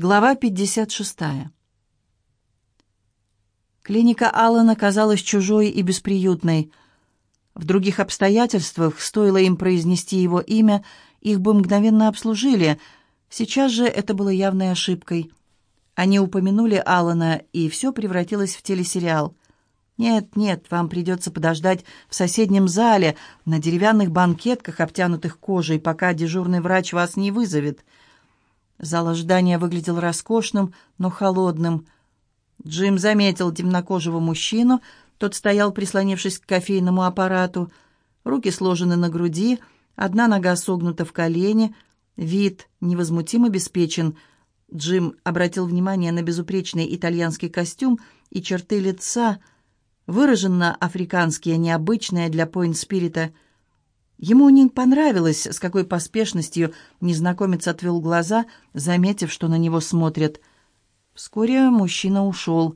Глава 56. Клиника Аллана казалась чужой и бесприютной. В других обстоятельствах, стоило им произнести его имя, их бы мгновенно обслужили. Сейчас же это было явной ошибкой. Они упомянули Аллана, и все превратилось в телесериал. «Нет, нет, вам придется подождать в соседнем зале, на деревянных банкетках, обтянутых кожей, пока дежурный врач вас не вызовет». Зал ожидания выглядел роскошным, но холодным. Джим заметил темнокожего мужчину. Тот стоял, прислонившись к кофейному аппарату. Руки сложены на груди, одна нога согнута в колени. Вид невозмутимо обеспечен. Джим обратил внимание на безупречный итальянский костюм и черты лица, выраженно африканские, необычные для Пойнт-Спирита – Ему не понравилось, с какой поспешностью незнакомец отвел глаза, заметив, что на него смотрят. Вскоре мужчина ушел.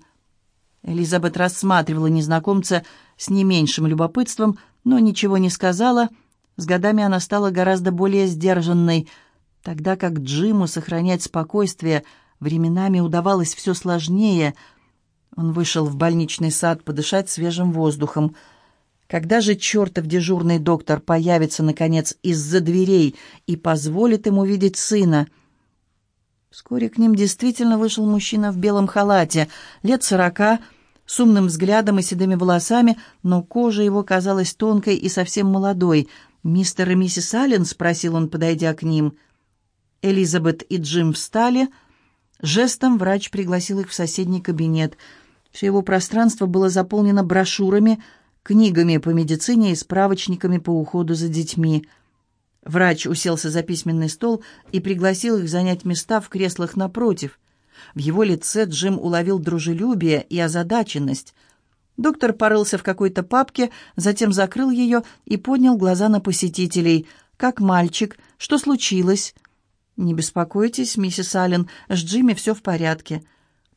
Элизабет рассматривала незнакомца с не меньшим любопытством, но ничего не сказала. С годами она стала гораздо более сдержанной, тогда как Джиму сохранять спокойствие временами удавалось все сложнее. Он вышел в больничный сад подышать свежим воздухом — когда же чертов дежурный доктор появится, наконец, из-за дверей и позволит ему видеть сына? Вскоре к ним действительно вышел мужчина в белом халате, лет сорока, с умным взглядом и седыми волосами, но кожа его казалась тонкой и совсем молодой. «Мистер и миссис Аллен?» — спросил он, подойдя к ним. Элизабет и Джим встали. Жестом врач пригласил их в соседний кабинет. Все его пространство было заполнено брошюрами — книгами по медицине и справочниками по уходу за детьми. Врач уселся за письменный стол и пригласил их занять места в креслах напротив. В его лице Джим уловил дружелюбие и озадаченность. Доктор порылся в какой-то папке, затем закрыл ее и поднял глаза на посетителей. «Как мальчик? Что случилось?» «Не беспокойтесь, миссис Аллен, с Джимми все в порядке.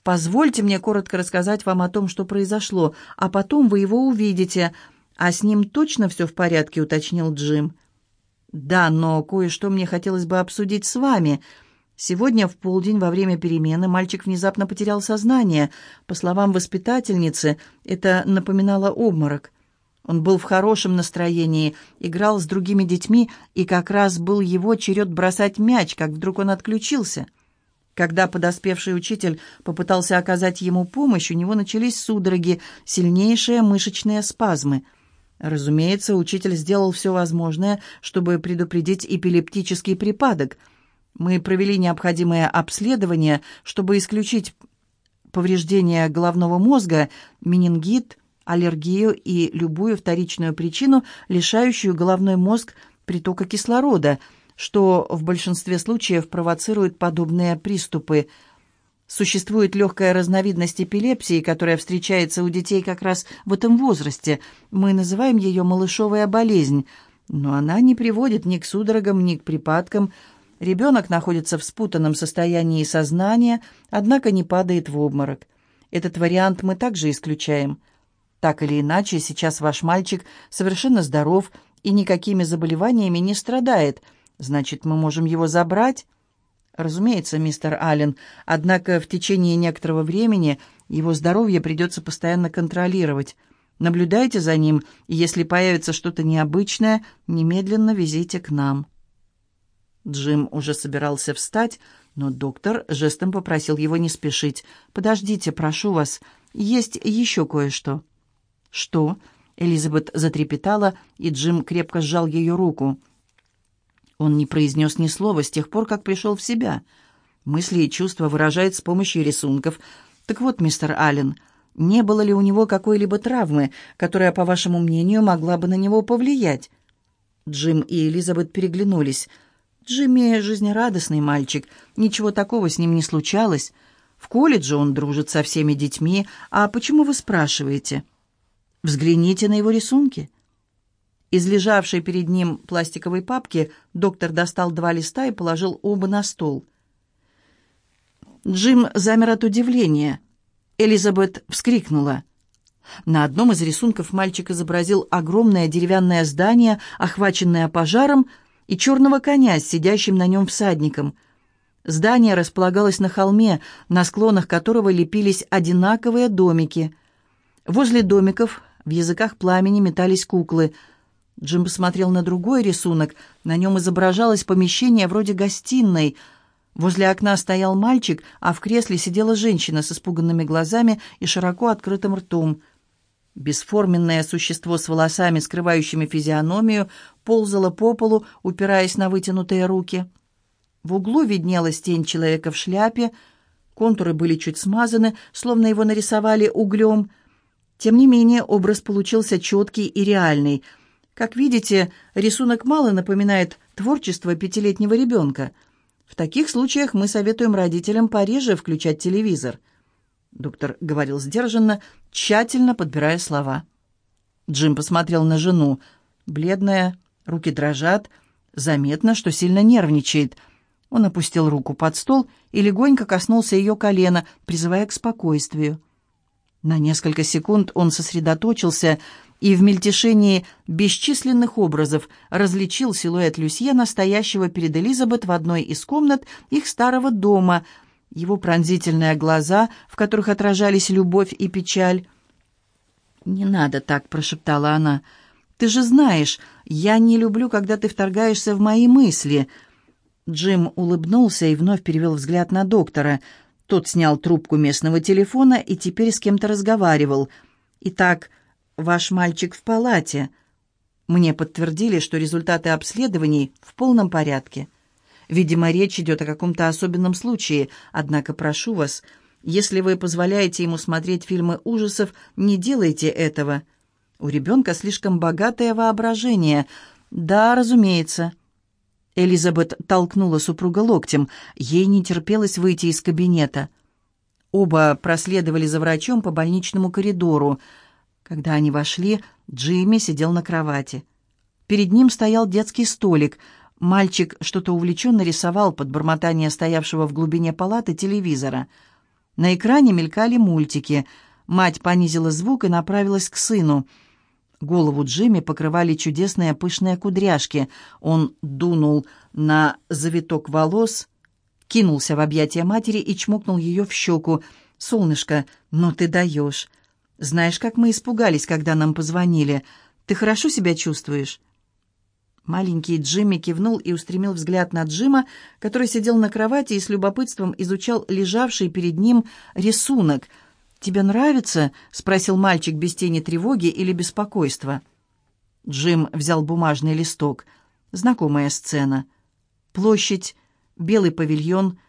Позвольте мне коротко рассказать вам о том, что произошло, а потом вы его увидите. А с ним точно все в порядке, уточнил Джим. Да, но кое-что мне хотелось бы обсудить с вами. Сегодня в полдень во время перемены мальчик внезапно потерял сознание. По словам воспитательницы, это напоминало обморок. Он был в хорошем настроении, играл с другими детьми, и как раз был его черед бросать мяч, как вдруг он отключился. Когда подоспевший учитель попытался оказать ему помощь, у него начались судороги, сильнейшие мышечные спазмы. Разумеется, учитель сделал все возможное, чтобы предупредить эпилептический припадок. Мы провели необходимое обследование, чтобы исключить повреждение головного мозга, менингит, аллергию и любую вторичную причину, лишающую головной мозг притока кислорода – что в большинстве случаев провоцирует подобные приступы. Существует легкая разновидность эпилепсии, которая встречается у детей как раз в этом возрасте. Мы называем ее малышовая болезнь, но она не приводит ни к судорогам, ни к припадкам. Ребенок находится в спутанном состоянии сознания, однако не падает в обморок. Этот вариант мы также исключаем. Так или иначе, сейчас ваш мальчик совершенно здоров и никакими заболеваниями не страдает – Значит, мы можем его забрать? Разумеется, мистер Аллен. Однако в течение некоторого времени его здоровье придется постоянно контролировать. Наблюдайте за ним, и если появится что-то необычное, немедленно везите к нам. Джим уже собирался встать, но доктор жестом попросил его не спешить. «Подождите, прошу вас, есть еще кое-что». «Что?», «Что?» Элизабет затрепетала, и Джим крепко сжал ее руку. Он не произнес ни слова с тех пор, как пришел в себя. Мысли и чувства выражает с помощью рисунков. Так вот, мистер Аллен, не было ли у него какой-либо травмы, которая, по вашему мнению, могла бы на него повлиять? Джим и Элизабет переглянулись. Джимми жизнерадостный мальчик, ничего такого с ним не случалось. В колледже он дружит со всеми детьми. А почему вы спрашиваете? Взгляните на его рисунки. Из лежавшей перед ним пластиковой папки доктор достал два листа и положил оба на стол. Джим замер от удивления. Элизабет вскрикнула. На одном из рисунков мальчик изобразил огромное деревянное здание, охваченное пожаром, и черного коня с сидящим на нем всадником. Здание располагалось на холме, на склонах которого лепились одинаковые домики. Возле домиков в языках пламени метались куклы. Джим посмотрел на другой рисунок. На нем изображалось помещение вроде гостиной. Возле окна стоял мальчик, а в кресле сидела женщина с испуганными глазами и широко открытым ртом. Бесформенное существо с волосами, скрывающими физиономию, ползало по полу, упираясь на вытянутые руки — в углу виднелась тень человека в шляпе, контуры были чуть смазаны, словно его нарисовали углем. Тем не менее, образ получился четкий и реальный. Как видите, рисунок мало напоминает творчество пятилетнего ребенка. В таких случаях мы советуем родителям пореже включать телевизор. Доктор говорил сдержанно, тщательно подбирая слова. Джим посмотрел на жену. Бледная, руки дрожат, заметно, что сильно нервничает – он опустил руку под стол и легонько коснулся ее колена, призывая к спокойствию. На несколько секунд он сосредоточился и в мельтешении бесчисленных образов различил силуэт Люсьена, стоящего перед Элизабет в одной из комнат их старого дома, его пронзительные глаза, в которых отражались любовь и печаль. «Не надо так», — прошептала она. «Ты же знаешь, я не люблю, когда ты вторгаешься в мои мысли», — Джим улыбнулся и вновь перевел взгляд на доктора. Тот снял трубку местного телефона и теперь с кем-то разговаривал. «Итак, ваш мальчик в палате». Мне подтвердили, что результаты обследований в полном порядке. Видимо, речь идет о каком-то особенном случае, однако прошу вас, если вы позволяете ему смотреть фильмы ужасов, не делайте этого. У ребенка слишком богатое воображение. Да, разумеется. Элизабет толкнула супруга локтем. Ей не терпелось выйти из кабинета. Оба проследовали за врачом по больничному коридору. Когда они вошли, Джимми сидел на кровати. Перед ним стоял детский столик. Мальчик что-то увлеченно рисовал под бормотание стоявшего в глубине палаты телевизора. На экране мелькали мультики. Мать понизила звук и направилась к сыну — Голову Джимми покрывали чудесные пышные кудряшки. Он дунул на завиток волос, кинулся в объятия матери и чмокнул ее в щеку. «Солнышко, ну ты даешь! Знаешь, как мы испугались, когда нам позвонили. Ты хорошо себя чувствуешь?» Маленький Джимми кивнул и устремил взгляд на Джима, который сидел на кровати и с любопытством изучал лежавший перед ним рисунок — «Тебе нравится?» — спросил мальчик без тени тревоги или беспокойства. Джим взял бумажный листок. Знакомая сцена. Площадь, белый павильон.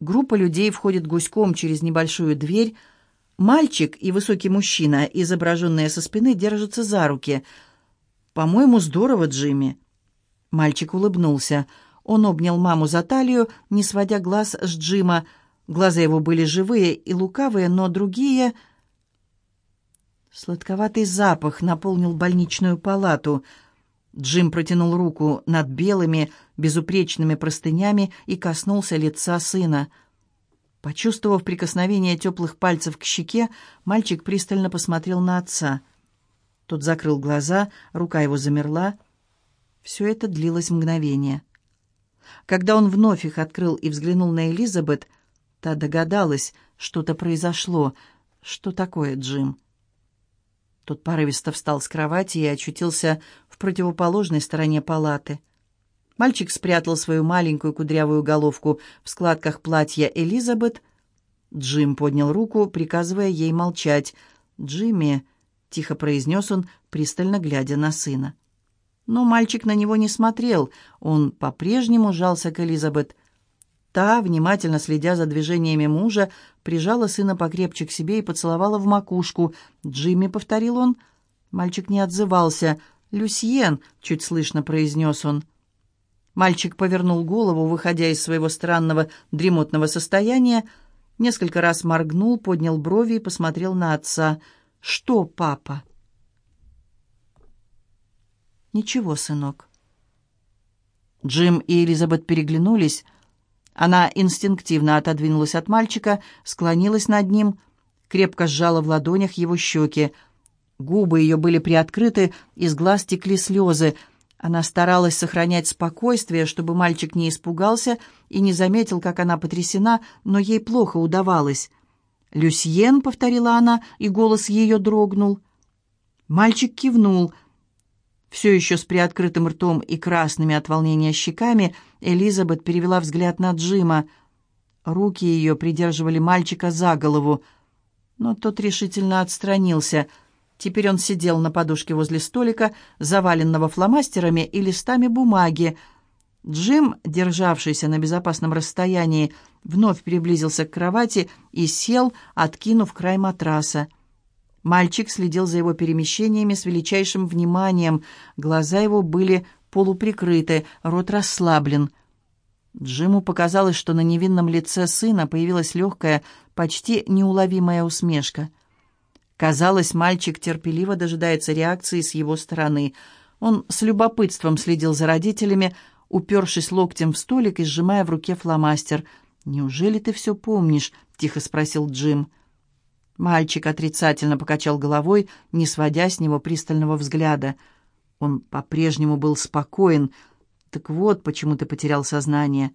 Группа людей входит гуськом через небольшую дверь. Мальчик и высокий мужчина, изображенные со спины, держатся за руки. «По-моему, здорово, Джимми». Мальчик улыбнулся. Он обнял маму за талию, не сводя глаз с Джима, — Глаза его были живые и лукавые, но другие... Сладковатый запах наполнил больничную палату. Джим протянул руку над белыми, безупречными простынями и коснулся лица сына. Почувствовав прикосновение теплых пальцев к щеке, мальчик пристально посмотрел на отца. Тот закрыл глаза, рука его замерла. Все это длилось мгновение. Когда он вновь их открыл и взглянул на Элизабет, — Та догадалась, что-то произошло. Что такое, Джим? Тот порывисто встал с кровати и очутился в противоположной стороне палаты. Мальчик спрятал свою маленькую кудрявую головку в складках платья Элизабет. Джим поднял руку, приказывая ей молчать. «Джимми», — тихо произнес он, пристально глядя на сына. Но мальчик на него не смотрел. Он по-прежнему жался к Элизабет. Та, внимательно следя за движениями мужа, прижала сына покрепче к себе и поцеловала в макушку. «Джимми», — повторил он. Мальчик не отзывался. «Люсьен», — чуть слышно произнес он. Мальчик повернул голову, выходя из своего странного дремотного состояния, несколько раз моргнул, поднял брови и посмотрел на отца. «Что, папа?» «Ничего, сынок». Джим и Элизабет переглянулись. Она инстинктивно отодвинулась от мальчика, склонилась над ним, крепко сжала в ладонях его щеки. Губы ее были приоткрыты, из глаз текли слезы. Она старалась сохранять спокойствие, чтобы мальчик не испугался и не заметил, как она потрясена, но ей плохо удавалось. «Люсьен», — повторила она, и голос ее дрогнул. Мальчик кивнул. Все еще с приоткрытым ртом и красными от волнения щеками Элизабет перевела взгляд на Джима. Руки ее придерживали мальчика за голову, но тот решительно отстранился — Теперь он сидел на подушке возле столика, заваленного фломастерами и листами бумаги. Джим, державшийся на безопасном расстоянии, вновь приблизился к кровати и сел, откинув край матраса. Мальчик следил за его перемещениями с величайшим вниманием. Глаза его были полуприкрыты, рот расслаблен. Джиму показалось, что на невинном лице сына появилась легкая, почти неуловимая усмешка — Казалось, мальчик терпеливо дожидается реакции с его стороны. Он с любопытством следил за родителями, упершись локтем в столик и сжимая в руке фломастер. «Неужели ты все помнишь?» — тихо спросил Джим. Мальчик отрицательно покачал головой, не сводя с него пристального взгляда. Он по-прежнему был спокоен. «Так вот, почему ты потерял сознание.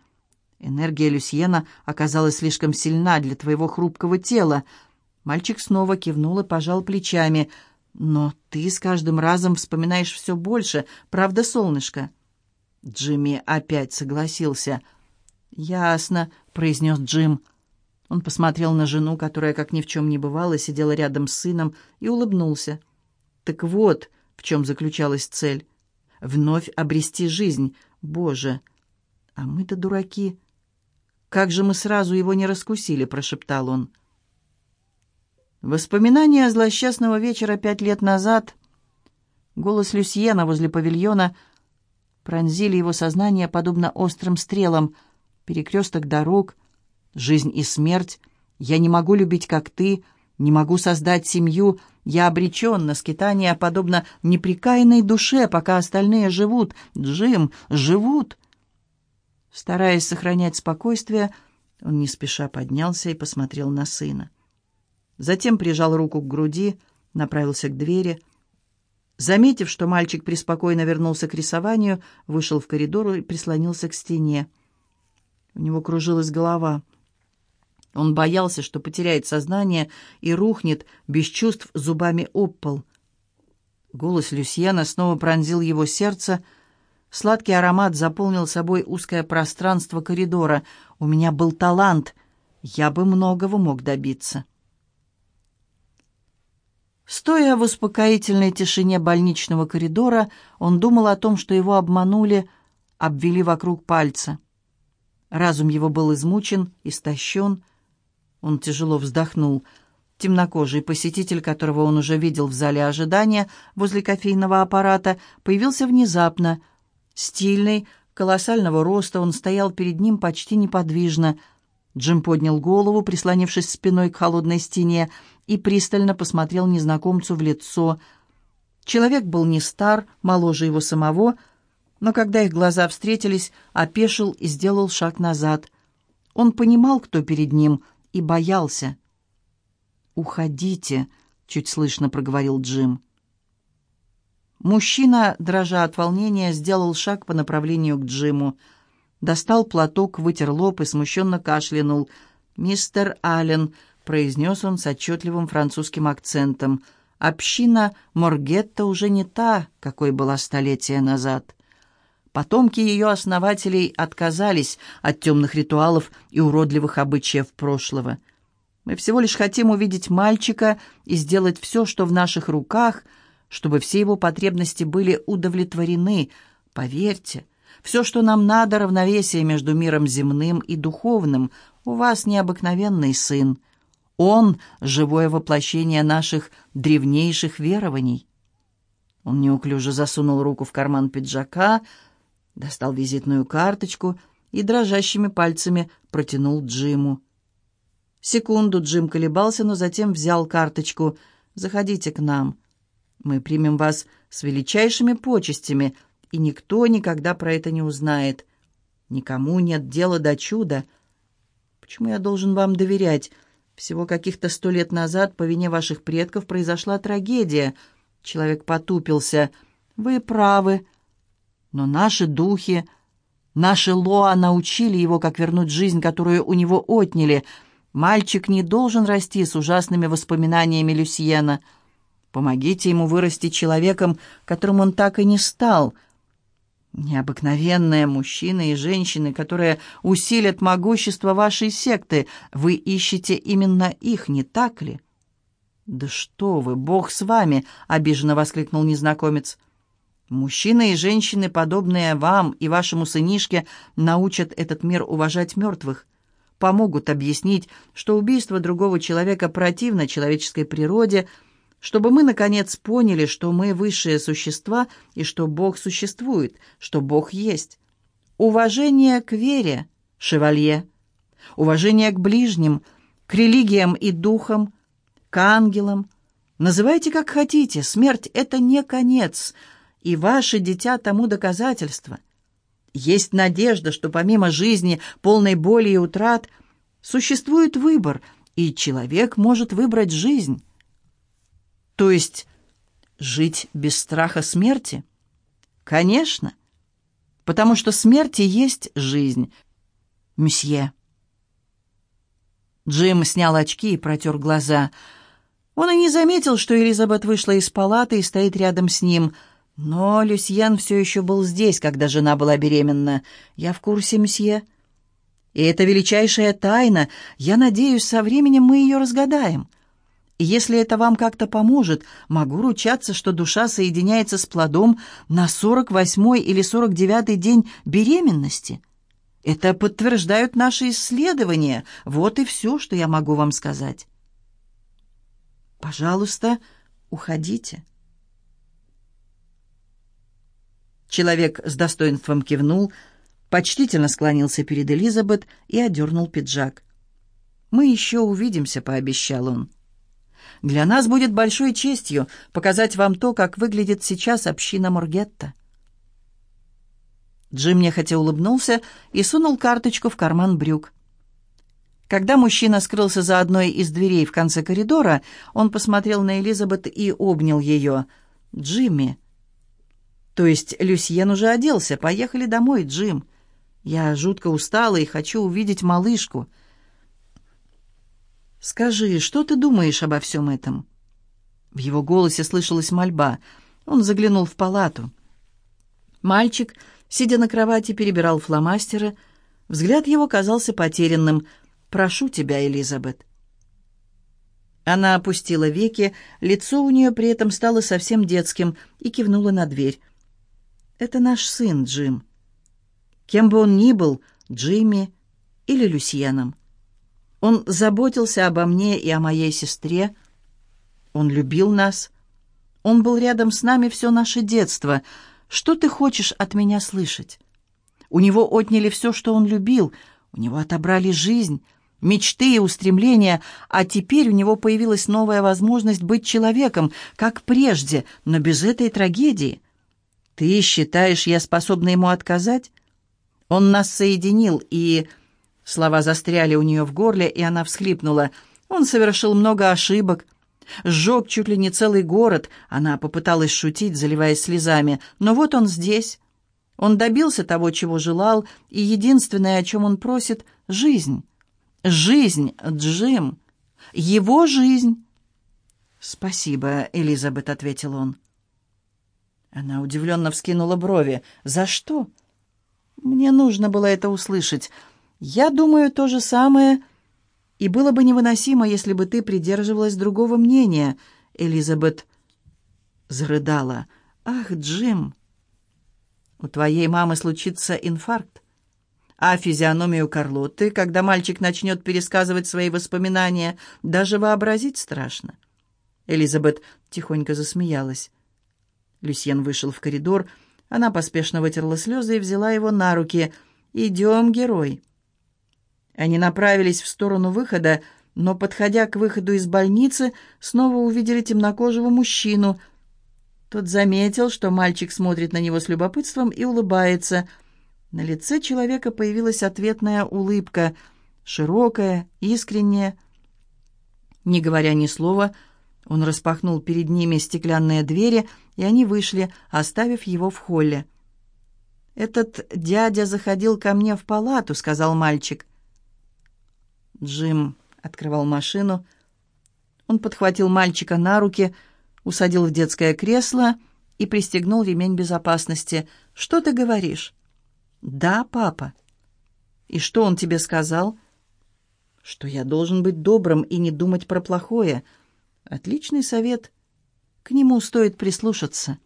Энергия Люсьена оказалась слишком сильна для твоего хрупкого тела». Мальчик снова кивнул и пожал плечами. «Но ты с каждым разом вспоминаешь все больше, правда, солнышко?» Джимми опять согласился. «Ясно», — произнес Джим. Он посмотрел на жену, которая, как ни в чем не бывало, сидела рядом с сыном, и улыбнулся. «Так вот, в чем заключалась цель. Вновь обрести жизнь. Боже! А мы-то дураки. Как же мы сразу его не раскусили?» — прошептал он. Воспоминания злосчастного вечера пять лет назад, голос Люсьена возле павильона. Пронзили его сознание подобно острым стрелам, перекресток дорог, жизнь и смерть, я не могу любить, как ты, не могу создать семью, я обречен на скитание, подобно неприкаянной душе, пока остальные живут, Джим, живут. Стараясь сохранять спокойствие, он не спеша поднялся и посмотрел на сына. Затем прижал руку к груди, направился к двери. Заметив, что мальчик преспокойно вернулся к рисованию, вышел в коридор и прислонился к стене. У него кружилась голова. Он боялся, что потеряет сознание и рухнет без чувств зубами об пол. Голос Люсьена снова пронзил его сердце. Сладкий аромат заполнил собой узкое пространство коридора. «У меня был талант. Я бы многого мог добиться». Стоя в успокоительной тишине больничного коридора, он думал о том, что его обманули, обвели вокруг пальца. Разум его был измучен, истощен. Он тяжело вздохнул. Темнокожий посетитель, которого он уже видел в зале ожидания возле кофейного аппарата, появился внезапно. Стильный, колоссального роста, он стоял перед ним почти неподвижно — Джим поднял голову, прислонившись спиной к холодной стене, и пристально посмотрел незнакомцу в лицо. Человек был не стар, моложе его самого, но когда их глаза встретились, опешил и сделал шаг назад. Он понимал, кто перед ним, и боялся. «Уходите», — чуть слышно проговорил Джим. Мужчина, дрожа от волнения, сделал шаг по направлению к Джиму — Достал платок, вытер лоб и смущенно кашлянул. «Мистер Аллен», — произнес он с отчетливым французским акцентом, — «община Моргетта уже не та, какой была столетия назад». Потомки ее основателей отказались от темных ритуалов и уродливых обычаев прошлого. Мы всего лишь хотим увидеть мальчика и сделать все, что в наших руках, чтобы все его потребности были удовлетворены. Поверьте, — все, что нам надо, равновесие между миром земным и духовным. У вас необыкновенный сын. Он — живое воплощение наших древнейших верований». Он неуклюже засунул руку в карман пиджака, достал визитную карточку и дрожащими пальцами протянул Джиму. Секунду Джим колебался, но затем взял карточку. «Заходите к нам. Мы примем вас с величайшими почестями», и никто никогда про это не узнает. Никому нет дела до чуда. Почему я должен вам доверять? Всего каких-то сто лет назад по вине ваших предков произошла трагедия. Человек потупился. Вы правы. Но наши духи, наши лоа научили его, как вернуть жизнь, которую у него отняли. Мальчик не должен расти с ужасными воспоминаниями Люсьена. Помогите ему вырасти человеком, которым он так и не стал. Необыкновенные мужчины и женщины, которые усилят могущество вашей секты. Вы ищете именно их, не так ли?» «Да что вы, Бог с вами!» — обиженно воскликнул незнакомец. «Мужчины и женщины, подобные вам и вашему сынишке, научат этот мир уважать мертвых, помогут объяснить, что убийство другого человека противно человеческой природе, чтобы мы, наконец, поняли, что мы высшие существа и что Бог существует, что Бог есть. Уважение к вере, шевалье, уважение к ближним, к религиям и духам — к ангелам. Называйте как хотите, смерть — это не конец, и ваше дитя тому доказательство. Есть надежда, что помимо жизни, полной боли и утрат, существует выбор, и человек может выбрать жизнь. То есть жить без страха смерти? Конечно, потому что смерть и есть жизнь, месье. Джим снял очки и протер глаза — он и не заметил, что Элизабет вышла из палаты и стоит рядом с ним. Но Люсьен все еще был здесь, когда жена была беременна. Я в курсе, мсье. И это величайшая тайна. Я надеюсь, со временем мы ее разгадаем. Если это вам как-то поможет, могу ручаться, что душа соединяется с плодом на сорок восьмой или сорок девятый день беременности. Это подтверждают наши исследования. Вот и все, что я могу вам сказать. Пожалуйста, уходите. Человек с достоинством кивнул, почтительно склонился перед Элизабет и одернул пиджак. «Мы еще увидимся», — пообещал он. «Для нас будет большой честью показать вам то, как выглядит сейчас община Моргетта». Джим нехотя улыбнулся и сунул карточку в карман брюк. Когда мужчина скрылся за одной из дверей в конце коридора, он посмотрел на Элизабет и обнял ее. «Джимми». «То есть Люсьен уже оделся. Поехали домой, Джим. Я жутко устала и хочу увидеть малышку». «Скажи, что ты думаешь обо всем этом?» В его голосе слышалась мольба. Он заглянул в палату. Мальчик, сидя на кровати, перебирал фломастеры. Взгляд его казался потерянным – Прошу тебя, Элизабет». Она опустила веки, лицо у нее при этом стало совсем детским и кивнула на дверь. «Это наш сын, Джим. Кем бы он ни был, Джимми или Люсьеном. Он заботился обо мне и о моей сестре. Он любил нас. Он был рядом с нами все наше детство. Что ты хочешь от меня слышать? У него отняли все, что он любил. У него отобрали жизнь» мечты и устремления, а теперь у него появилась новая возможность быть человеком, как прежде, но без этой трагедии. Ты считаешь, я способна ему отказать? Он нас соединил, и... Слова застряли у нее в горле, и она всхлипнула. Он совершил много ошибок. Сжег чуть ли не целый город. Она попыталась шутить, заливаясь слезами. Но вот он здесь. Он добился того, чего желал, и единственное, о чем он просит — жизнь. Жизнь, Джим. Его жизнь. «Спасибо, Элизабет», — ответил он. Она удивленно вскинула брови. «За что?» «Мне нужно было это услышать. Я думаю то же самое, и было бы невыносимо, если бы ты придерживалась другого мнения». Элизабет зарыдала. «Ах, Джим, у твоей мамы случится инфаркт а физиономию Карлотты, когда мальчик начнет пересказывать свои воспоминания, даже вообразить страшно. Элизабет тихонько засмеялась. Люсьен вышел в коридор, она поспешно вытерла слезы и взяла его на руки. «Идем, герой!» Они направились в сторону выхода, но, подходя к выходу из больницы, снова увидели темнокожего мужчину. Тот заметил, что мальчик смотрит на него с любопытством и улыбается – на лице человека появилась ответная улыбка, широкая, искренняя. Не говоря ни слова, он распахнул перед ними стеклянные двери, и они вышли, оставив его в холле. «Этот дядя заходил ко мне в палату», — сказал мальчик. Джим открывал машину. Он подхватил мальчика на руки, усадил в детское кресло и пристегнул ремень безопасности. «Что ты говоришь?» «Да, папа». «И что он тебе сказал?» «Что я должен быть добрым и не думать про плохое. Отличный совет. К нему стоит прислушаться».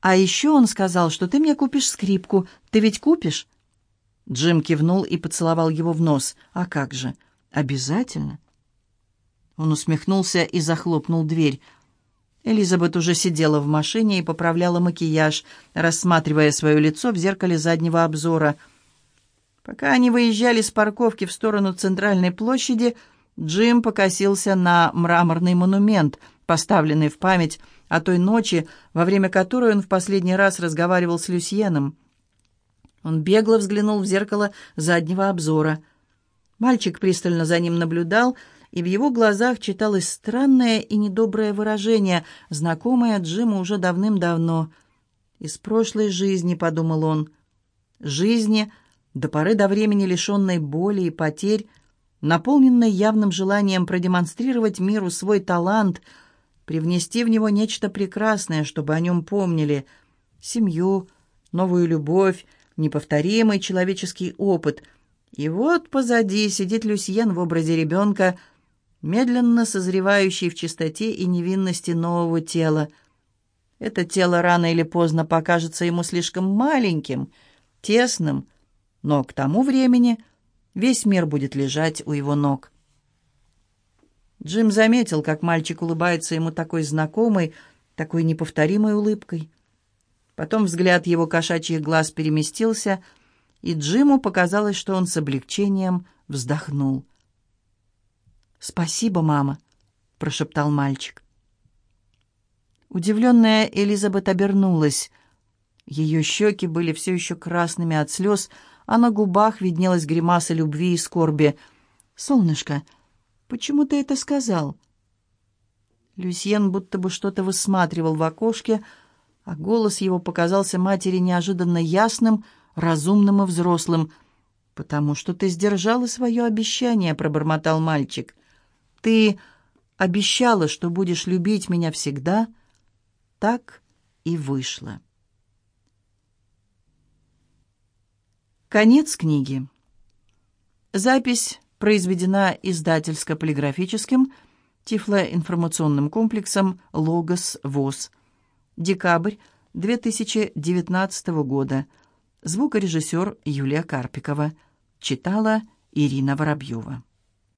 «А еще он сказал, что ты мне купишь скрипку. Ты ведь купишь?» Джим кивнул и поцеловал его в нос. «А как же? Обязательно». Он усмехнулся и захлопнул дверь. Элизабет уже сидела в машине и поправляла макияж, рассматривая свое лицо в зеркале заднего обзора. Пока они выезжали с парковки в сторону центральной площади, Джим покосился на мраморный монумент, поставленный в память о той ночи, во время которой он в последний раз разговаривал с Люсьеном. Он бегло взглянул в зеркало заднего обзора. Мальчик пристально за ним наблюдал, и в его глазах читалось странное и недоброе выражение, знакомое Джиму уже давным-давно. «Из прошлой жизни», — подумал он, — «жизни, до поры до времени лишенной боли и потерь, наполненной явным желанием продемонстрировать миру свой талант, привнести в него нечто прекрасное, чтобы о нем помнили, семью, новую любовь, неповторимый человеческий опыт. И вот позади сидит Люсьен в образе ребенка — медленно созревающий в чистоте и невинности нового тела. Это тело рано или поздно покажется ему слишком маленьким, тесным, но к тому времени весь мир будет лежать у его ног. Джим заметил, как мальчик улыбается ему такой знакомой, такой неповторимой улыбкой. Потом взгляд его кошачьих глаз переместился, и Джиму показалось, что он с облегчением вздохнул. «Спасибо, мама», — прошептал мальчик. Удивленная Элизабет обернулась. Ее щеки были все еще красными от слез, а на губах виднелась гримаса любви и скорби. «Солнышко, почему ты это сказал?» Люсьен будто бы что-то высматривал в окошке, а голос его показался матери неожиданно ясным, разумным и взрослым. «Потому что ты сдержала свое обещание», — пробормотал мальчик. Ты обещала, что будешь любить меня всегда. Так и вышло. Конец книги. Запись произведена издательско-полиграфическим тифлоинформационным комплексом «Логос ВОЗ». Декабрь 2019 года. Звукорежиссер Юлия Карпикова. Читала Ирина Воробьева.